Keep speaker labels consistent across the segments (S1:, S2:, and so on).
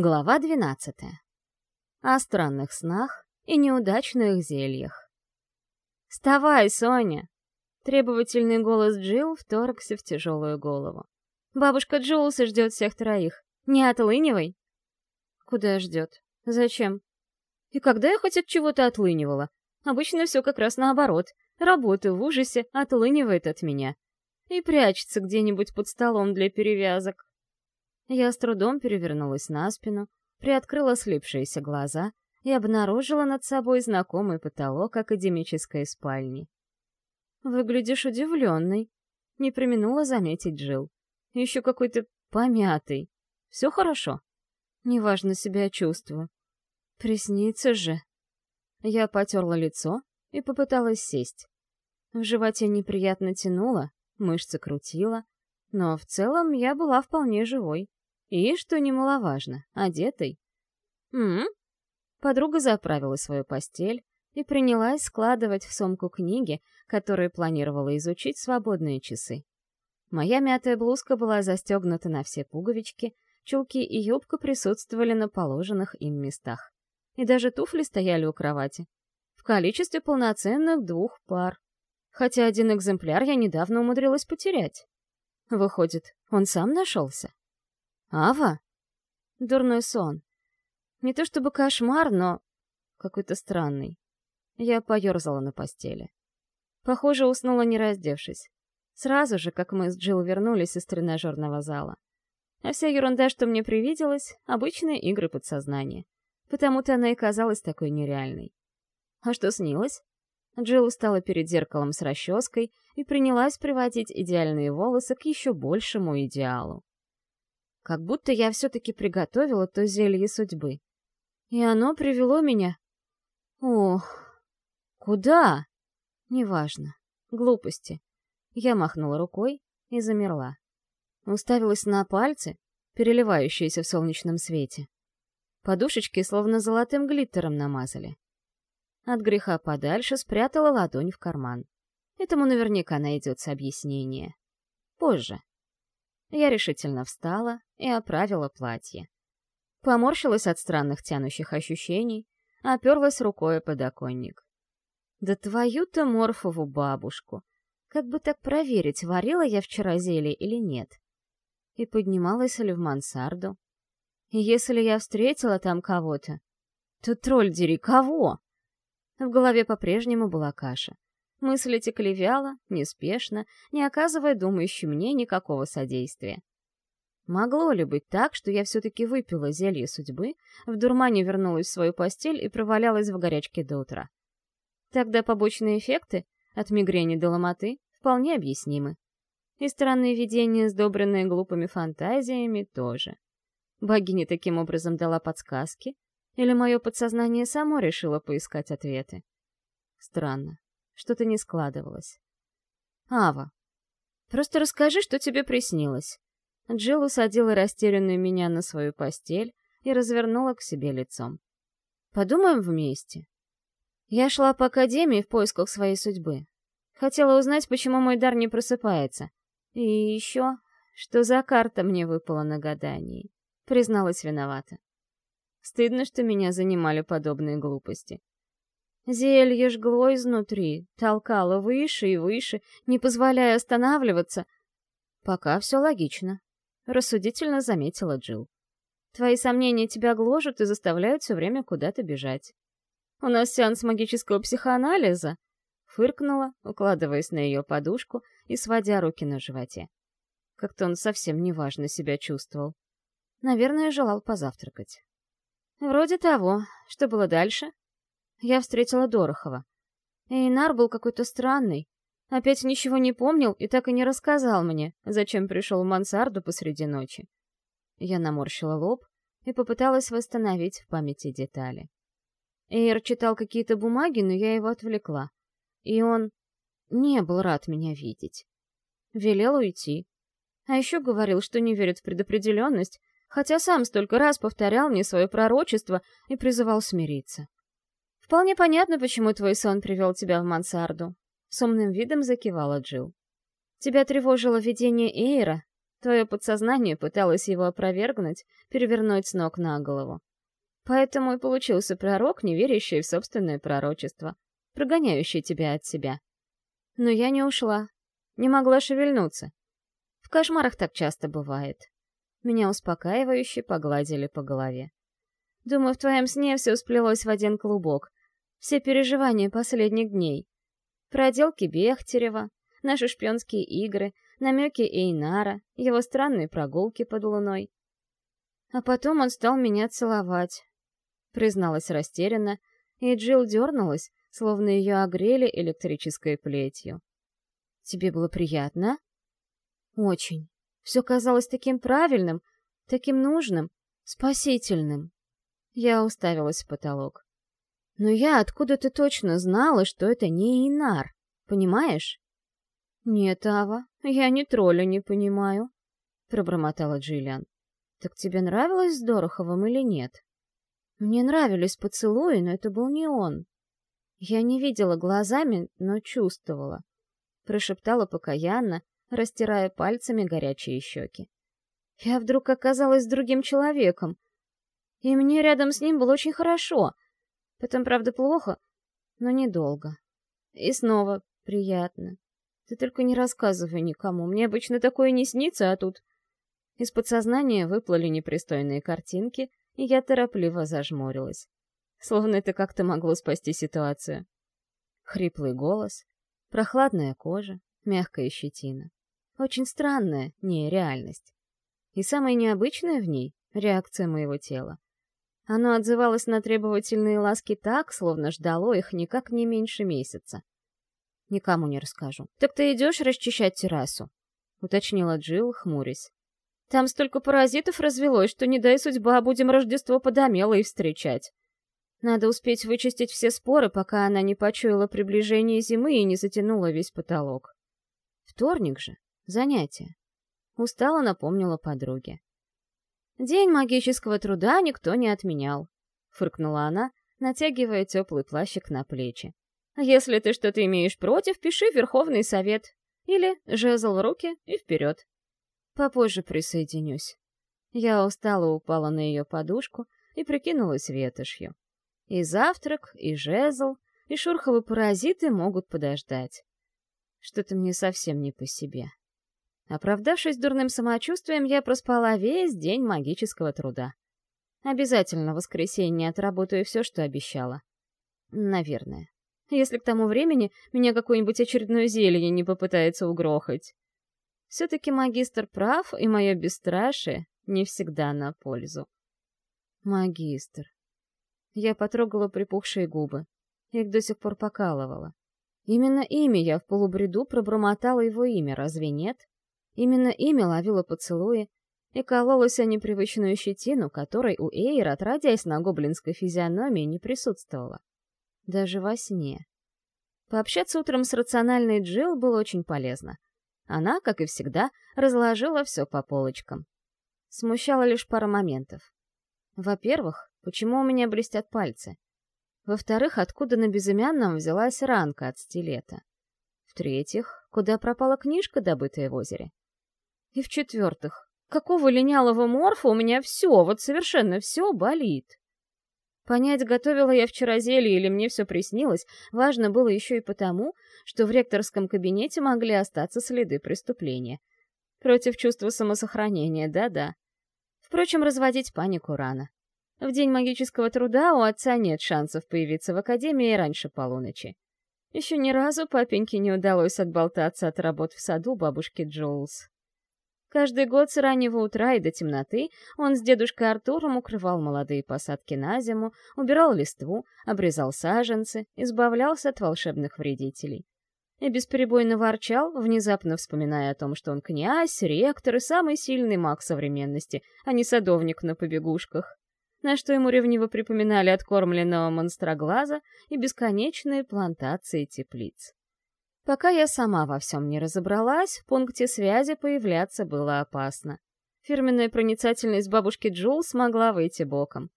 S1: Глава 12. О странных снах и неудачных зельях. «Вставай, Соня!» Требовательный голос Джилл вторгся в тяжелую голову. «Бабушка Джулса ждет всех троих. Не отлынивай!» «Куда ждет? Зачем?» «И когда я хоть от чего-то отлынивала? Обычно все как раз наоборот. Работа в ужасе отлынивает от меня. И прячется где-нибудь под столом для перевязок. Я с трудом перевернулась на спину, приоткрыла слипшиеся глаза и обнаружила над собой знакомый потолок академической спальни. «Выглядишь удивленной», — не применула заметить Джил. «Еще какой-то помятый. Все хорошо?» «Неважно себя чувствую». «Приснится же». Я потерла лицо и попыталась сесть. В животе неприятно тянуло, мышцы крутила, но в целом я была вполне живой. И, что немаловажно, одетой. м Подруга заправила свою постель и принялась складывать в сумку книги, которые планировала изучить в свободные часы. Моя мятая блузка была застегнута на все пуговички, чулки и юбка присутствовали на положенных им местах. И даже туфли стояли у кровати. В количестве полноценных двух пар. Хотя один экземпляр я недавно умудрилась потерять. Выходит, он сам нашелся? Ава? Дурной сон. Не то чтобы кошмар, но какой-то странный. Я поерзала на постели. Похоже, уснула не раздевшись. Сразу же, как мы с Джилл вернулись из тренажерного зала. А вся ерунда, что мне привиделась, — обычные игры подсознания. Потому-то она и казалась такой нереальной. А что снилось? Джилл устала перед зеркалом с расческой и принялась приводить идеальные волосы к еще большему идеалу. Как будто я все-таки приготовила то зелье судьбы. И оно привело меня... Ох, куда? Неважно. Глупости. Я махнула рукой и замерла. Уставилась на пальцы, переливающиеся в солнечном свете. Подушечки словно золотым глиттером намазали. От греха подальше спрятала ладонь в карман. Этому наверняка найдется объяснение. Позже. Я решительно встала и оправила платье. Поморщилась от странных тянущих ощущений, оперлась рукой о подоконник. Да твою-то морфову бабушку! Как бы так проверить, варила я вчера зелье или нет? И поднималась ли в мансарду? И если я встретила там кого-то, то тролль дери кого? В голове по-прежнему была каша. Мысли текли вяло, неспешно, не оказывая думающей мне никакого содействия. Могло ли быть так, что я все-таки выпила зелье судьбы, в дурмане вернулась в свою постель и провалялась в горячке до утра? Тогда побочные эффекты, от мигрени до ломоты, вполне объяснимы. И странные видения, сдобренные глупыми фантазиями, тоже. Богиня таким образом дала подсказки? Или мое подсознание само решило поискать ответы? Странно. Что-то не складывалось. «Ава, просто расскажи, что тебе приснилось». Джилл усадила растерянную меня на свою постель и развернула к себе лицом. «Подумаем вместе». Я шла по академии в поисках своей судьбы. Хотела узнать, почему мой дар не просыпается. И еще, что за карта мне выпала на гадании. Призналась виновата. Стыдно, что меня занимали подобные глупости. Зелье жгло изнутри, толкало выше и выше, не позволяя останавливаться. Пока все логично, — рассудительно заметила Джилл. Твои сомнения тебя гложут и заставляют все время куда-то бежать. У нас сеанс магического психоанализа, — фыркнула, укладываясь на ее подушку и сводя руки на животе. Как-то он совсем неважно себя чувствовал. Наверное, желал позавтракать. Вроде того. Что было дальше? Я встретила Дорохова. Эйнар был какой-то странный. Опять ничего не помнил и так и не рассказал мне, зачем пришел в мансарду посреди ночи. Я наморщила лоб и попыталась восстановить в памяти детали. Эйр читал какие-то бумаги, но я его отвлекла. И он не был рад меня видеть. Велел уйти. А еще говорил, что не верит в предопределенность, хотя сам столько раз повторял мне свое пророчество и призывал смириться. «Вполне понятно, почему твой сон привел тебя в мансарду», — с умным видом закивала Джил. «Тебя тревожило видение Эйра? Твое подсознание пыталось его опровергнуть, перевернуть с ног на голову. Поэтому и получился пророк, не верящий в собственное пророчество, прогоняющий тебя от себя. Но я не ушла, не могла шевельнуться. В кошмарах так часто бывает. Меня успокаивающе погладили по голове. Думаю, в твоем сне все сплелось в один клубок. Все переживания последних дней. Проделки Бехтерева, наши шпионские игры, намеки Эйнара, его странные прогулки под луной. А потом он стал меня целовать, призналась растерянно, и Джилл дернулась, словно ее огрели электрической плетью. «Тебе было приятно?» «Очень. Все казалось таким правильным, таким нужным, спасительным». Я уставилась в потолок. «Но я откуда-то точно знала, что это не Инар, понимаешь?» «Нет, Ава, я ни тролля не понимаю», — пробормотала Джиллиан. «Так тебе нравилось с Дороховым или нет?» Мне нравились поцелуи, но это был не он. Я не видела глазами, но чувствовала. Прошептала покаянно, растирая пальцами горячие щеки. Я вдруг оказалась другим человеком. И мне рядом с ним было очень хорошо. Потом, правда, плохо, но недолго. И снова приятно. Ты только не рассказывай никому. Мне обычно такое не снится, а тут... Из подсознания выплыли непристойные картинки, и я торопливо зажмурилась. Словно это как-то могло спасти ситуацию. Хриплый голос, прохладная кожа, мягкая щетина. Очень странная нереальность. И самое необычное в ней — реакция моего тела. Оно отзывалось на требовательные ласки так, словно ждало их никак не меньше месяца. «Никому не расскажу». «Так ты идешь расчищать террасу?» — уточнила Джилл, хмурясь. Там столько паразитов развелось, что не дай судьба, будем Рождество подомело и встречать. Надо успеть вычистить все споры, пока она не почуяла приближение зимы и не затянула весь потолок. Вторник же. Занятие. Устало напомнила подруге. День магического труда никто не отменял. Фыркнула она, натягивая теплый плащик на плечи. Если ты что-то имеешь против, пиши Верховный Совет. Или жезл в руки и вперед. Попозже присоединюсь. Я устало упала на ее подушку и прикинулась ветошью. И завтрак, и жезл, и шурховые паразиты могут подождать. Что-то мне совсем не по себе. Оправдавшись дурным самочувствием, я проспала весь день магического труда. Обязательно в воскресенье отработаю все, что обещала. Наверное. Если к тому времени меня какое-нибудь очередное зелье не попытается угрохать. Все-таки магистр прав, и мое бесстрашие не всегда на пользу. Магистр. Я потрогала припухшие губы. Их до сих пор покалывала. Именно имя я в полубреду пробормотала его имя, разве нет? Именно имя ловила поцелуи и кололась о непривычную щетину, которой у Эйра, отродясь на гоблинской физиономии, не присутствовала. Даже во сне. Пообщаться утром с рациональной Джилл было очень полезно. Она, как и всегда, разложила все по полочкам. Смущала лишь пара моментов. Во-первых, почему у меня блестят пальцы? Во-вторых, откуда на безымянном взялась ранка от стилета? В-третьих, куда пропала книжка, добытая в озере? И в-четвертых, какого линялого морфа у меня все, вот совершенно все болит? Понять, готовила я вчера зелье или мне все приснилось, важно было еще и потому, что в ректорском кабинете могли остаться следы преступления. Против чувства самосохранения, да-да. Впрочем, разводить панику рано. В день магического труда у отца нет шансов появиться в академии раньше полуночи. Еще ни разу папеньке не удалось отболтаться от работ в саду бабушки Джоулс. Каждый год с раннего утра и до темноты он с дедушкой Артуром укрывал молодые посадки на зиму, убирал листву, обрезал саженцы, избавлялся от волшебных вредителей. И бесперебойно ворчал, внезапно вспоминая о том, что он князь, ректор и самый сильный маг современности, а не садовник на побегушках. На что ему ревниво припоминали откормленного монстроглаза и бесконечные плантации теплиц. Пока я сама во всем не разобралась, в пункте связи появляться было опасно. Фирменная проницательность бабушки Джул смогла выйти боком.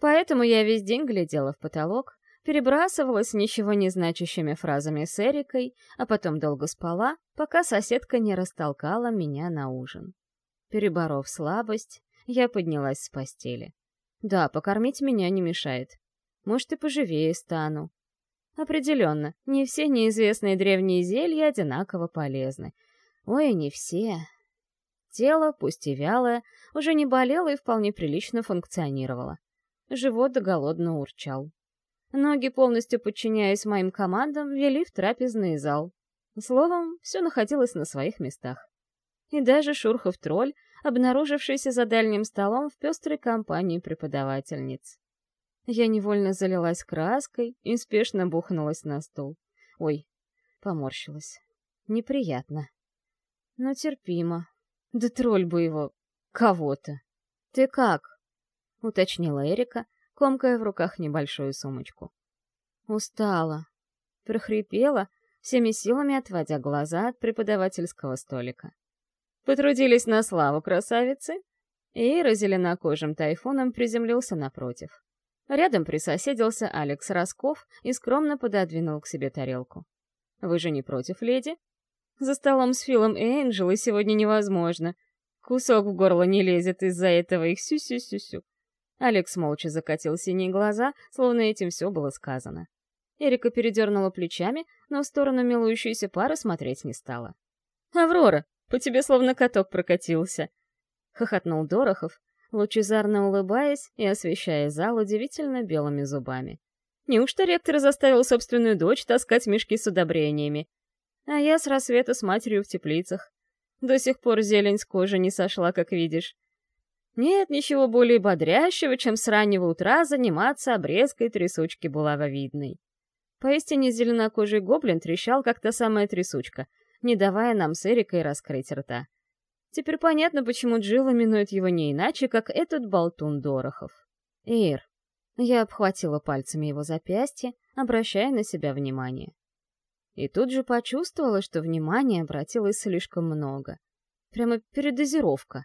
S1: Поэтому я весь день глядела в потолок, перебрасывалась ничего не значащими фразами с Эрикой, а потом долго спала, пока соседка не растолкала меня на ужин. Переборов слабость, я поднялась с постели. Да, покормить меня не мешает. Может, и поживее стану. Определенно, не все неизвестные древние зелья одинаково полезны. Ой, не все. Тело, пусть и вялое, уже не болело и вполне прилично функционировало. Живот голодно урчал. Ноги, полностью подчиняясь моим командам, вели в трапезный зал. Словом, все находилось на своих местах. И даже Шурхов-тролль, обнаружившийся за дальним столом в пестрой компании преподавательниц. Я невольно залилась краской и спешно бухнулась на стул. Ой, поморщилась. Неприятно. Но терпимо. Да тролль бы его... кого-то. «Ты как?» — уточнила Эрика, комкая в руках небольшую сумочку. «Устала». Прохрипела, всеми силами отводя глаза от преподавательского столика. «Потрудились на славу, красавицы?» Эйра зеленокожим тайфуном приземлился напротив. Рядом присоседился Алекс Росков и скромно пододвинул к себе тарелку. «Вы же не против, леди?» За столом с Филом и Энджелой сегодня невозможно. Кусок в горло не лезет из-за этого их сю-сю-сю-сю. Алекс молча закатил синие глаза, словно этим все было сказано. Эрика передернула плечами, но в сторону милующейся пары смотреть не стала. «Аврора, по тебе словно каток прокатился!» — хохотнул Дорохов, лучезарно улыбаясь и освещая зал удивительно белыми зубами. «Неужто ректор заставил собственную дочь таскать мешки с удобрениями? А я с рассвета с матерью в теплицах. До сих пор зелень с кожи не сошла, как видишь. Нет ничего более бодрящего, чем с раннего утра заниматься обрезкой трясучки булавовидной. Поистине зеленокожий гоблин трещал, как та самая трясучка, не давая нам с Эрикой раскрыть рта. Теперь понятно, почему Джилл именует его не иначе, как этот болтун Дорохов. Эйр. Я обхватила пальцами его запястье, обращая на себя внимание. И тут же почувствовала, что внимания обратилось слишком много. Прямо передозировка.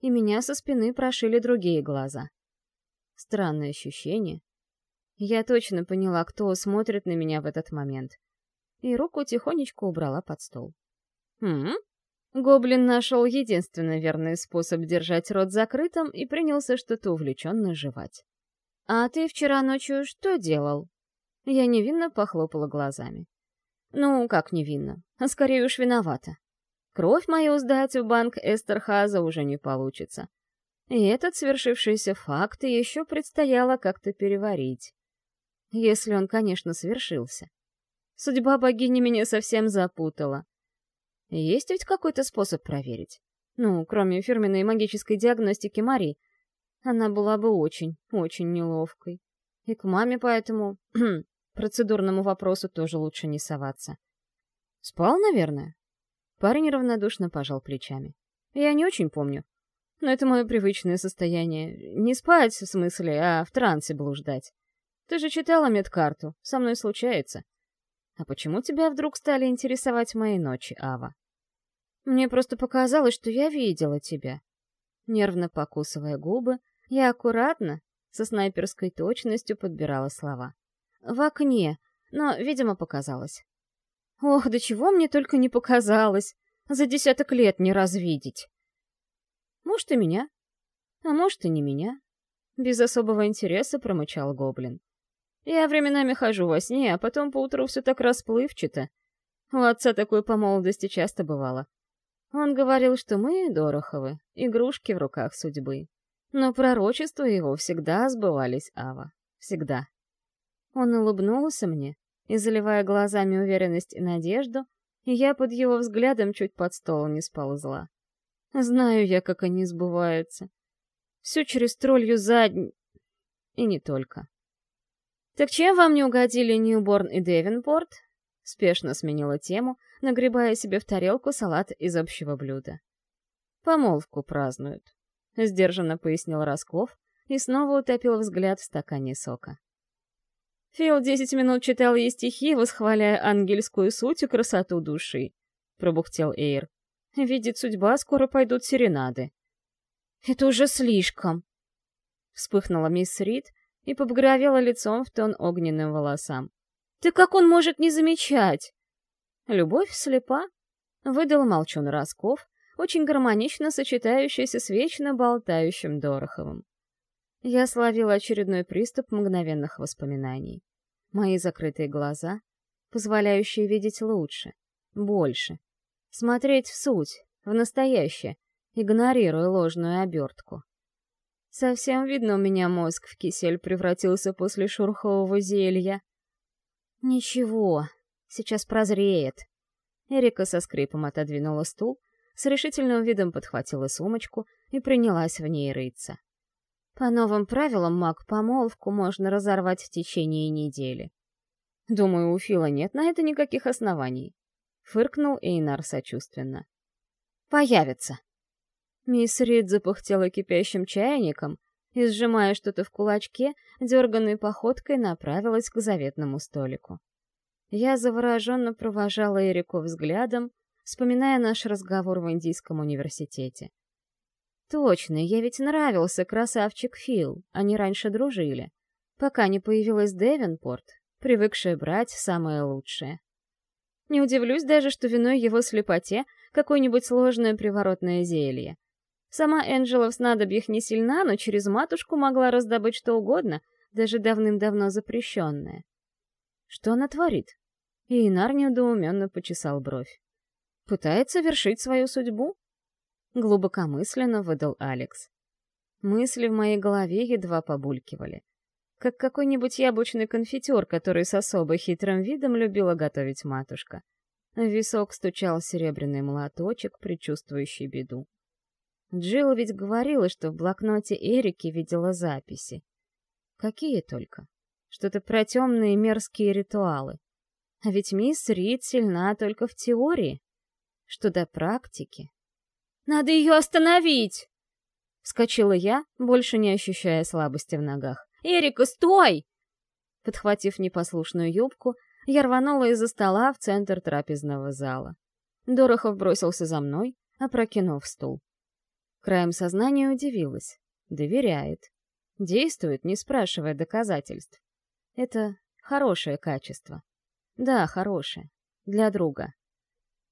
S1: И меня со спины прошили другие глаза. Странное ощущение. Я точно поняла, кто смотрит на меня в этот момент. И руку тихонечко убрала под стол. «Хм?» Гоблин нашел единственно верный способ держать рот закрытым и принялся что-то увлеченно жевать. «А ты вчера ночью что делал?» Я невинно похлопала глазами. Ну, как невинно, а скорее уж виновата. Кровь мою сдать в банк Эстерхаза уже не получится. И этот свершившийся факт еще предстояло как-то переварить. Если он, конечно, свершился. Судьба богини меня совсем запутала. Есть ведь какой-то способ проверить? Ну, кроме фирменной магической диагностики Мари. Она была бы очень, очень неловкой. И к маме поэтому Процедурному вопросу тоже лучше не соваться. Спал, наверное? Парень равнодушно пожал плечами. Я не очень помню. Но это мое привычное состояние. Не спать, в смысле, а в трансе блуждать. Ты же читала медкарту. Со мной случается. А почему тебя вдруг стали интересовать мои ночи, Ава? Мне просто показалось, что я видела тебя. Нервно покусывая губы, я аккуратно, со снайперской точностью подбирала слова. В окне, но, видимо, показалось. Ох, до чего мне только не показалось. За десяток лет не развидеть. Может, и меня. А может, и не меня. Без особого интереса промычал гоблин. Я временами хожу во сне, а потом поутру все так расплывчато. У отца такое по молодости часто бывало. Он говорил, что мы, Дороховы, игрушки в руках судьбы. Но пророчества его всегда сбывались, Ава. Всегда. Он улыбнулся мне, и, заливая глазами уверенность и надежду, я под его взглядом чуть под стол не сползла. Знаю я, как они сбываются. Все через троллью заднь... И не только. «Так чем вам не угодили Ньюборн и Девинпорт?» Спешно сменила тему, нагребая себе в тарелку салат из общего блюда. «Помолвку празднуют», — сдержанно пояснил Росков и снова утопил взгляд в стакане сока. Фил десять минут читал ей стихи, восхваляя ангельскую суть и красоту души. Пробухтел Эйр. Видит судьба, скоро пойдут серенады. Это уже слишком. Вспыхнула мисс Рид и побагровела лицом в тон огненным волосам. Ты как он может не замечать? Любовь слепа? Выдал молчун Росков, очень гармонично сочетающаяся с вечно болтающим Дороховым. Я словила очередной приступ мгновенных воспоминаний. Мои закрытые глаза, позволяющие видеть лучше, больше, смотреть в суть, в настоящее, игнорируя ложную обертку. Совсем видно, у меня мозг в кисель превратился после шурхового зелья. Ничего, сейчас прозреет. Эрика со скрипом отодвинула стул, с решительным видом подхватила сумочку и принялась в ней рыться. По новым правилам маг помолвку можно разорвать в течение недели. Думаю, у Фила нет на это никаких оснований. Фыркнул Эйнар сочувственно. Появится. Мисс Рид запухтела кипящим чайником и, сжимая что-то в кулачке, дерганной походкой направилась к заветному столику. Я завороженно провожала Эрику взглядом, вспоминая наш разговор в Индийском университете. Точно, я ведь нравился красавчик Фил, они раньше дружили, пока не появилась Девенпорт, привыкшая брать самое лучшее. Не удивлюсь даже, что виной его слепоте какое-нибудь сложное приворотное зелье, Сама Энджела в снадобьях не сильна, но через матушку могла раздобыть что угодно, даже давным-давно запрещенное. Что она творит? И Инар недоуменно почесал бровь. Пытается вершить свою судьбу? Глубокомысленно выдал Алекс. Мысли в моей голове едва побулькивали. Как какой-нибудь яблочный конфитер, который с особо хитрым видом любила готовить матушка. В висок стучал серебряный молоточек, предчувствующий беду. Джилл ведь говорила, что в блокноте Эрики видела записи. Какие только. Что-то про темные мерзкие ритуалы. А ведь мисс Рид сильна только в теории. Что до практики. «Надо ее остановить!» Вскочила я, больше не ощущая слабости в ногах. «Эрика, стой!» Подхватив непослушную юбку, я рванула из-за стола в центр трапезного зала. Дорохов бросился за мной, опрокинув стул. Краем сознания удивилась. Доверяет. Действует, не спрашивая доказательств. Это хорошее качество. Да, хорошее. Для друга.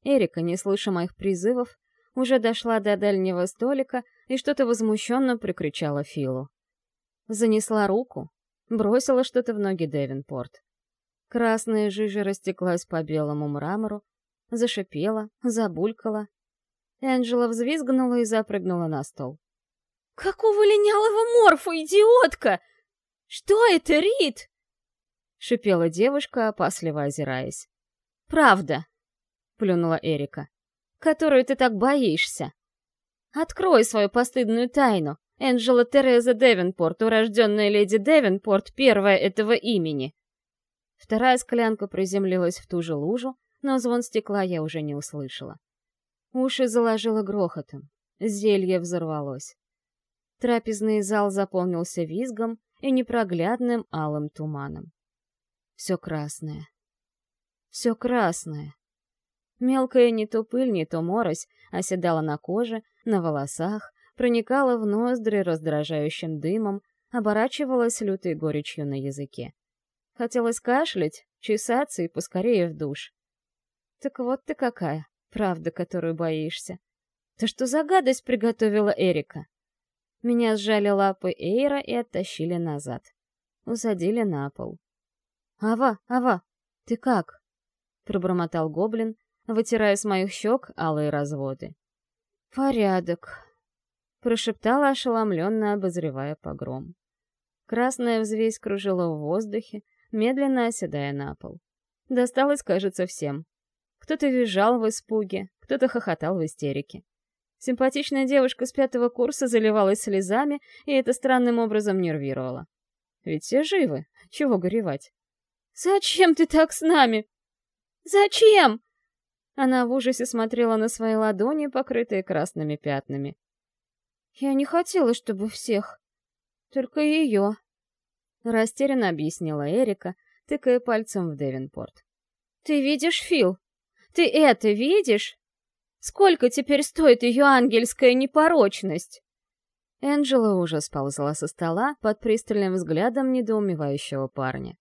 S1: Эрика, не слыша моих призывов, уже дошла до дальнего столика и что-то возмущенно прикричала Филу. Занесла руку, бросила что-то в ноги Девинпорт. Красная жижа растеклась по белому мрамору, зашипела, забулькала, Энджела взвизгнула и запрыгнула на стол. «Какого линялого морфа, идиотка! Что это, Рит?» — шипела девушка, опасливо озираясь. «Правда», — плюнула Эрика, — «которую ты так боишься. Открой свою постыдную тайну. Энджела Тереза Девенпорт, урожденная леди Девенпорт, первая этого имени». Вторая склянка приземлилась в ту же лужу, но звон стекла я уже не услышала. Уши заложило грохотом. Зелье взорвалось. Трапезный зал заполнился визгом и непроглядным алым туманом. Все красное. Все красное. Мелкая не то пыль, не то морось оседала на коже, на волосах, проникала в ноздри раздражающим дымом, оборачивалась лютой горечью на языке. Хотелось кашлять, чесаться и поскорее в душ. Так вот ты какая, правда, которую боишься. Ты что за гадость приготовила Эрика? Меня сжали лапы Эйра и оттащили назад. Усадили на пол. «Ава, Ава, ты как?» — пробормотал гоблин, вытирая с моих щек алые разводы. «Порядок», — прошептала ошеломленно, обозревая погром. Красная взвесь кружила в воздухе, медленно оседая на пол. Досталось, кажется, всем. Кто-то визжал в испуге, кто-то хохотал в истерике. Симпатичная девушка с пятого курса заливалась слезами, и это странным образом нервировало. Ведь все живы, чего горевать? «Зачем ты так с нами? Зачем?» Она в ужасе смотрела на свои ладони, покрытые красными пятнами. «Я не хотела, чтобы всех. Только ее», — растерянно объяснила Эрика, тыкая пальцем в Девинпорт. «Ты видишь, Фил? Ты это видишь? Сколько теперь стоит ее ангельская непорочность?» Энджела уже сползла со стола под пристальным взглядом недоумевающего парня.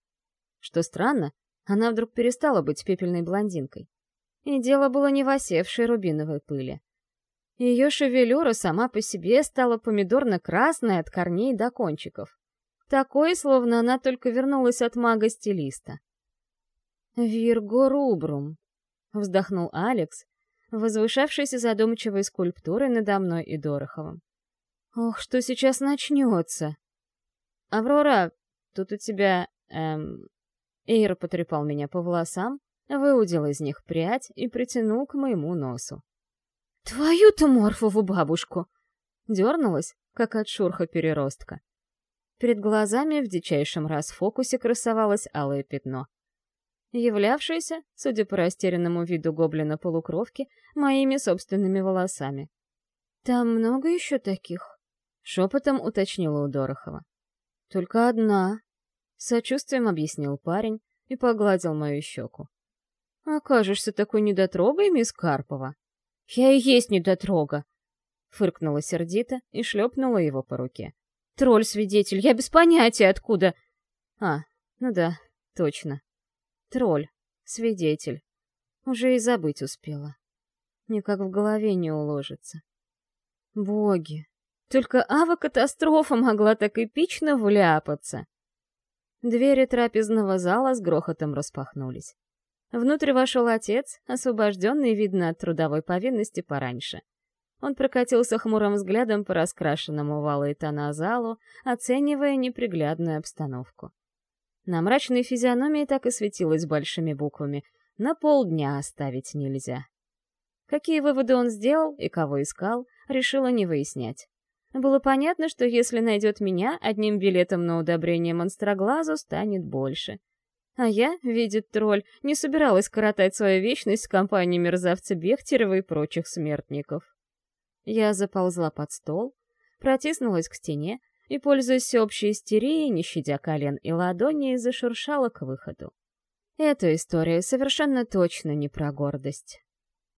S1: Что странно, она вдруг перестала быть пепельной блондинкой. И дело было не в осевшей рубиновой пыли. Ее шевелюра сама по себе стала помидорно-красной от корней до кончиков. Такой, словно она только вернулась от мага-стилиста. «Вирго рубрум», — вздохнул Алекс, возвышавшийся задумчивой скульптурой надо мной и Дороховым. «Ох, что сейчас начнется!» «Аврора, тут у тебя, эм...» Эйр потрепал меня по волосам, выудил из них прядь и притянул к моему носу. «Твою-то морфову бабушку!» Дернулась, как от шурха переростка. Перед глазами в дичайшем расфокусе красовалось алое пятно. Являвшееся, судя по растерянному виду гоблина-полукровки, моими собственными волосами. «Там много еще таких?» — шепотом уточнила у Дорохова. «Только одна», — сочувствием объяснил парень и погладил мою щеку. «Окажешься такой недотрогой, мисс Карпова?» «Я и есть недотрога!» Фыркнула сердито и шлепнула его по руке. «Тролль-свидетель, я без понятия откуда...» «А, ну да, точно. Тролль, свидетель. Уже и забыть успела. Никак в голове не уложится. Боги, только ава-катастрофа могла так эпично вляпаться. Двери трапезного зала с грохотом распахнулись. Внутрь вошел отец, освобожденный, видно, от трудовой повинности пораньше. Он прокатился хмурым взглядом по раскрашенному валой тона залу, оценивая неприглядную обстановку. На мрачной физиономии так и светилось большими буквами «На полдня оставить нельзя». Какие выводы он сделал и кого искал, решила не выяснять. Было понятно, что если найдет меня, одним билетом на удобрение монстроглазу станет больше. А я, видит тролль, не собиралась коротать свою вечность в компании мерзавца Бехтерова и прочих смертников. Я заползла под стол, протиснулась к стене и, пользуясь всеобщей истерией, не щадя колен и ладоней, зашуршала к выходу. Эта история совершенно точно не про гордость.